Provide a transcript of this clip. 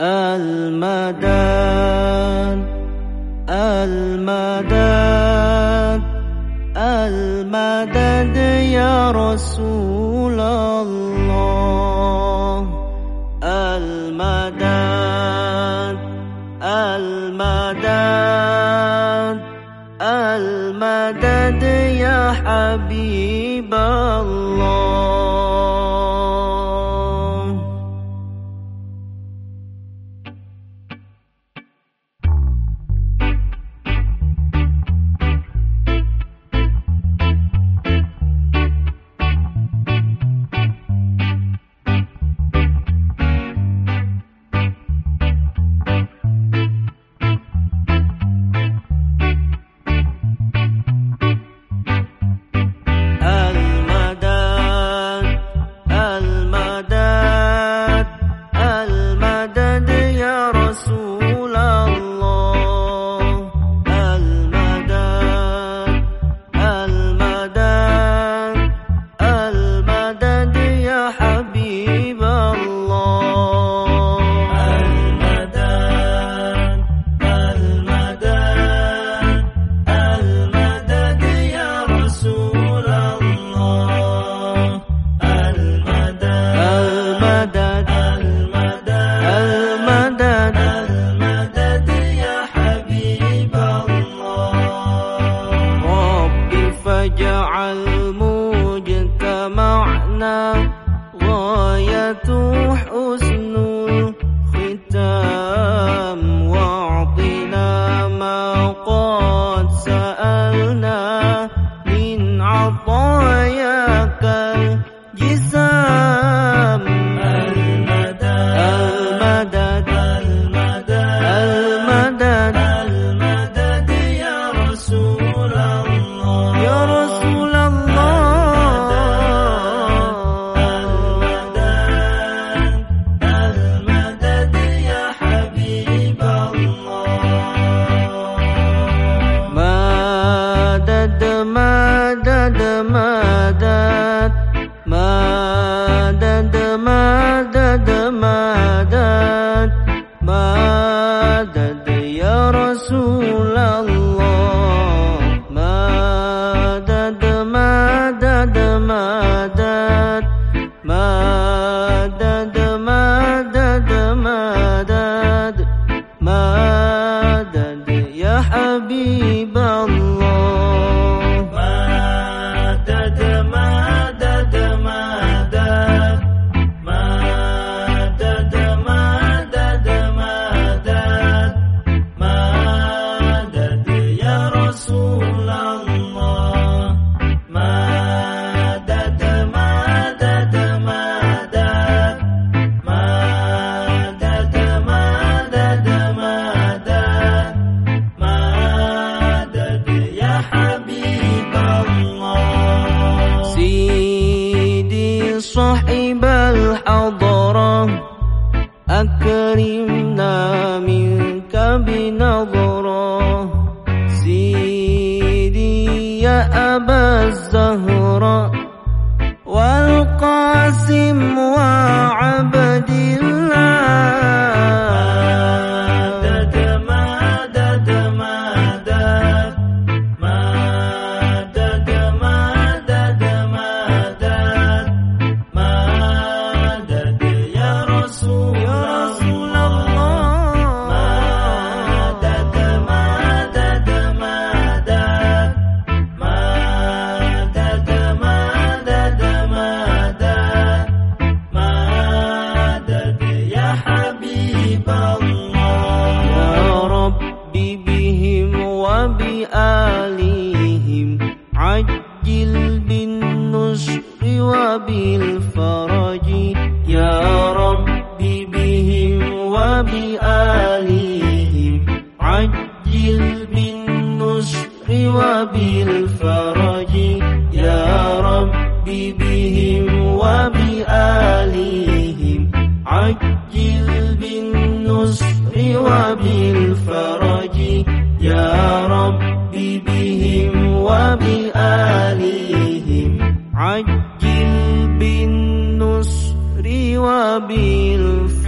المدد المدد المدد يا رسول الله. المدد المدد المدد يا حبيب الله. يجعل مجتمعنا غاية صاحب الحضرة. أكرمنا منك بنظرة. سيدي يا أبا الزهرة. وبالفرج يا ربي بهم وبآلهم. عجل بالنصر وبالفرج يا ربي بهم وبآلهم. عجل بالنصر وبالفرج عجل بالنصر وبالفرج.